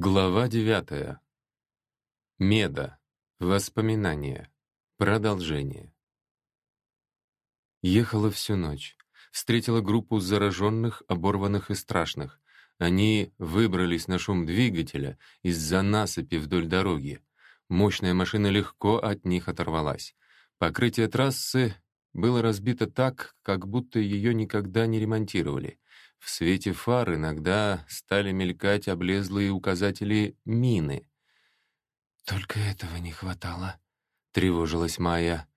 Глава девятая. Меда. Воспоминания. Продолжение. Ехала всю ночь. Встретила группу зараженных, оборванных и страшных. Они выбрались на шум двигателя из-за насыпи вдоль дороги. Мощная машина легко от них оторвалась. Покрытие трассы было разбито так, как будто ее никогда не ремонтировали. В свете фар иногда стали мелькать облезлые указатели мины. «Только этого не хватало», — тревожилась Майя.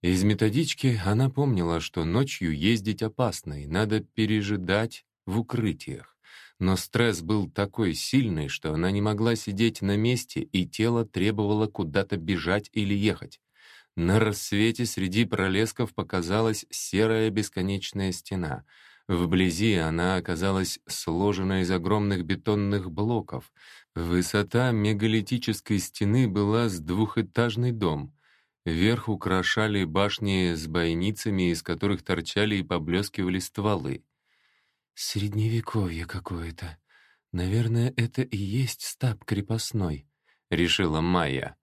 Из методички она помнила, что ночью ездить опасно и надо пережидать в укрытиях. Но стресс был такой сильный, что она не могла сидеть на месте, и тело требовало куда-то бежать или ехать. На рассвете среди пролесков показалась серая бесконечная стена. Вблизи она оказалась сложена из огромных бетонных блоков. Высота мегалитической стены была с двухэтажный дом. Верх украшали башни с бойницами, из которых торчали и поблескивали стволы. «Средневековье какое-то. Наверное, это и есть стаб крепостной», — решила Майя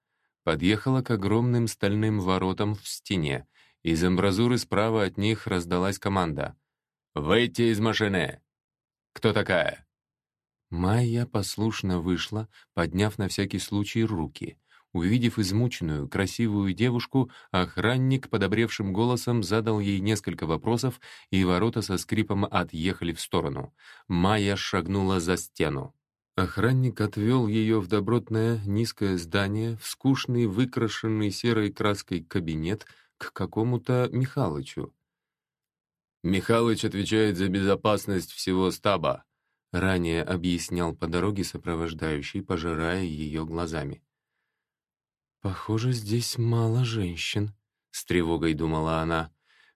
подъехала к огромным стальным воротам в стене. Из амбразуры справа от них раздалась команда. «Выйти из машины!» «Кто такая?» Майя послушно вышла, подняв на всякий случай руки. Увидев измученную, красивую девушку, охранник подобревшим голосом задал ей несколько вопросов, и ворота со скрипом отъехали в сторону. Майя шагнула за стену. Охранник отвел ее в добротное низкое здание, в скучный, выкрашенный серой краской кабинет к какому-то Михалычу. «Михалыч отвечает за безопасность всего стаба», ранее объяснял по дороге сопровождающий, пожирая ее глазами. «Похоже, здесь мало женщин», — с тревогой думала она.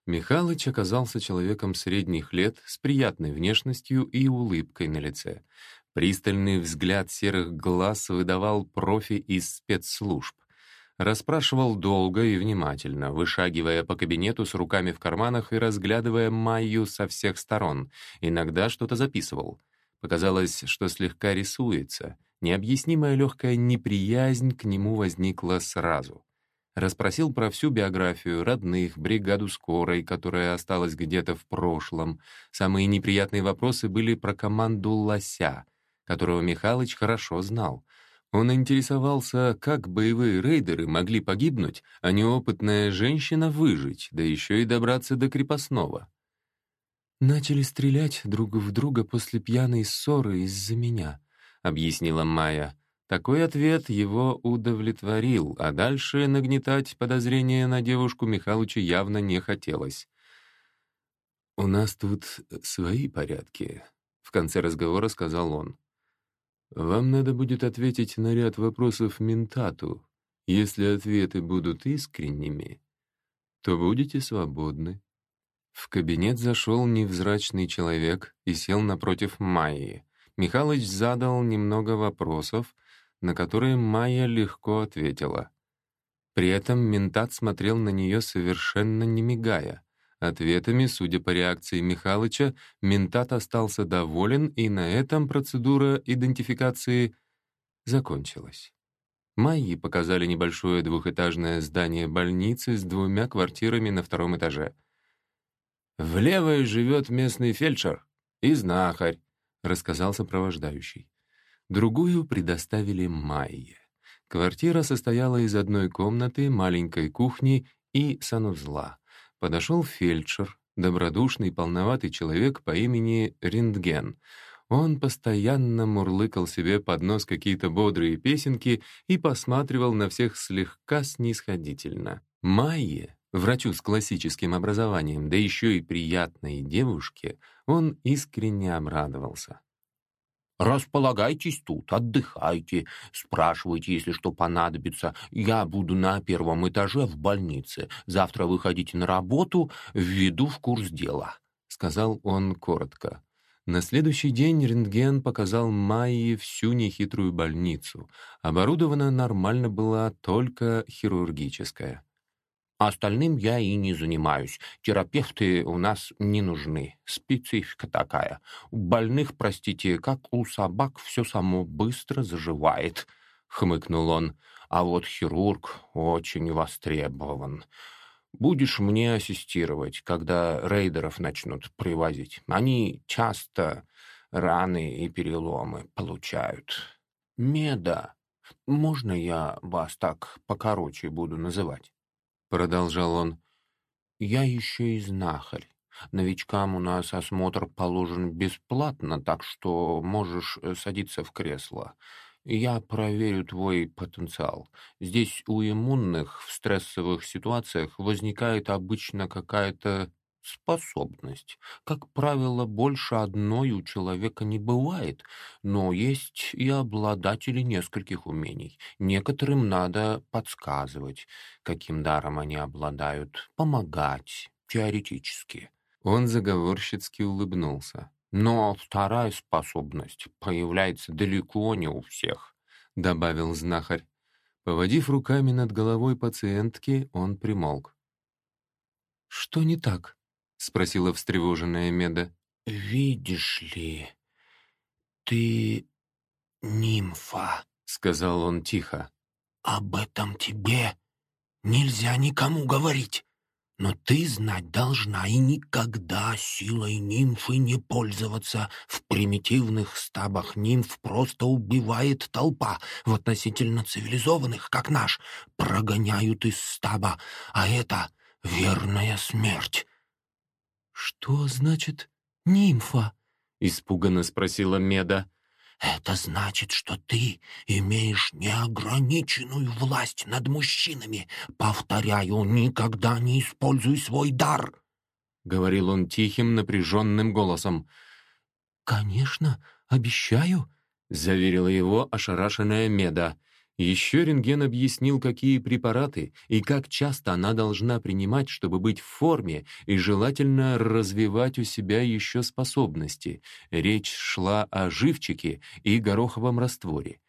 Михалыч оказался человеком средних лет с приятной внешностью и улыбкой на лице. Пристальный взгляд серых глаз выдавал профи из спецслужб. Расспрашивал долго и внимательно, вышагивая по кабинету с руками в карманах и разглядывая Майю со всех сторон. Иногда что-то записывал. Показалось, что слегка рисуется. Необъяснимая легкая неприязнь к нему возникла сразу. Расспросил про всю биографию, родных, бригаду скорой, которая осталась где-то в прошлом. Самые неприятные вопросы были про команду «Лося», которого Михалыч хорошо знал. Он интересовался, как боевые рейдеры могли погибнуть, а неопытная женщина выжить, да еще и добраться до крепостного. «Начали стрелять друг в друга после пьяной ссоры из-за меня», — объяснила Майя. Такой ответ его удовлетворил, а дальше нагнетать подозрения на девушку Михалычу явно не хотелось. «У нас тут свои порядки», — в конце разговора сказал он. Вам надо будет ответить на ряд вопросов ментату. Если ответы будут искренними, то будете свободны». В кабинет зашел невзрачный человек и сел напротив Майи. Михалыч задал немного вопросов, на которые Майя легко ответила. При этом ментат смотрел на нее совершенно не мигая. Ответами, судя по реакции Михалыча, ментат остался доволен, и на этом процедура идентификации закончилась. Майи показали небольшое двухэтажное здание больницы с двумя квартирами на втором этаже. «В левой живет местный фельдшер и знахарь», — рассказал сопровождающий. Другую предоставили Майе. Квартира состояла из одной комнаты, маленькой кухни и санузла подошел фельдшер, добродушный, полноватый человек по имени Рентген. Он постоянно мурлыкал себе под нос какие-то бодрые песенки и посматривал на всех слегка снисходительно. Майе, врачу с классическим образованием, да еще и приятной девушке, он искренне обрадовался. Располагайтесь тут, отдыхайте, спрашивайте, если что понадобится. Я буду на первом этаже в больнице. Завтра выходите на работу, введу в курс дела», — сказал он коротко. На следующий день рентген показал Майе всю нехитрую больницу. Оборудована нормально была только хирургическая. Остальным я и не занимаюсь. Терапевты у нас не нужны. Специфика такая. У больных, простите, как у собак, все само быстро заживает», — хмыкнул он. «А вот хирург очень востребован. Будешь мне ассистировать, когда рейдеров начнут привозить. Они часто раны и переломы получают. Меда, можно я вас так покороче буду называть? Продолжал он. Я еще и знахарь. Новичкам у нас осмотр положен бесплатно, так что можешь э, садиться в кресло. Я проверю твой потенциал. Здесь у иммунных в стрессовых ситуациях возникает обычно какая-то способность. Как правило, больше одной у человека не бывает, но есть и обладатели нескольких умений. Некоторым надо подсказывать, каким даром они обладают, помогать, теоретически. Он заговорщицки улыбнулся. Но вторая способность появляется далеко не у всех, добавил знахарь. Поводив руками над головой пациентки, он примолк. «Что не так?» — спросила встревоженная Меда. «Видишь ли, ты нимфа», — сказал он тихо. «Об этом тебе нельзя никому говорить. Но ты знать должна и никогда силой нимфы не пользоваться. В примитивных стабах нимф просто убивает толпа. В относительно цивилизованных, как наш, прогоняют из стаба. А это верная смерть. «Что значит нимфа?» — испуганно спросила Меда. Это значит, что ты имеешь неограниченную власть над мужчинами. Повторяю, никогда не используй свой дар!» — говорил он тихим, напряженным голосом. «Конечно, обещаю», — заверила его ошарашенная Меда. Еще рентген объяснил, какие препараты и как часто она должна принимать, чтобы быть в форме и желательно развивать у себя еще способности. Речь шла о живчике и гороховом растворе.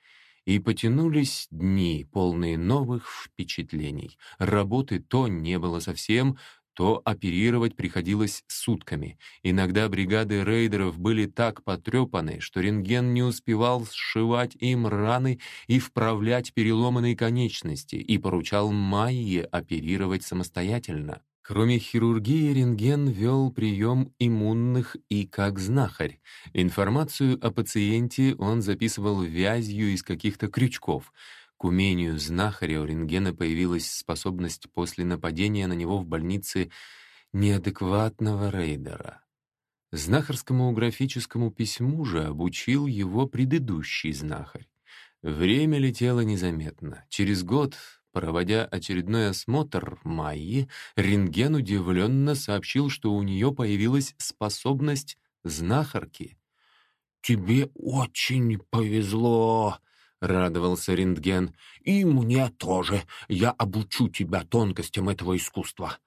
И потянулись дни, полные новых впечатлений. Работы то не было совсем, то оперировать приходилось сутками. Иногда бригады рейдеров были так потрепаны, что рентген не успевал сшивать им раны и вправлять переломанные конечности, и поручал Майе оперировать самостоятельно. Кроме хирургии, рентген вел прием иммунных и как знахарь. Информацию о пациенте он записывал вязью из каких-то крючков — к умению знахаря у рентгена появилась способность после нападения на него в больнице неадекватного рейдера. Знахарскому графическому письму же обучил его предыдущий знахарь. Время летело незаметно. Через год, проводя очередной осмотр Майи, рентген удивленно сообщил, что у нее появилась способность знахарки. «Тебе очень повезло», — радовался рентген. «И мне тоже. Я обучу тебя тонкостям этого искусства.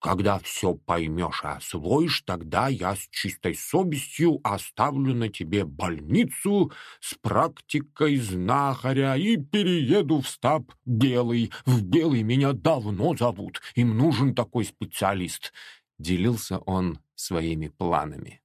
Когда все поймешь и освоишь, тогда я с чистой совестью оставлю на тебе больницу с практикой знахаря и перееду в стаб Белый. В Белый меня давно зовут. Им нужен такой специалист». Делился он своими планами.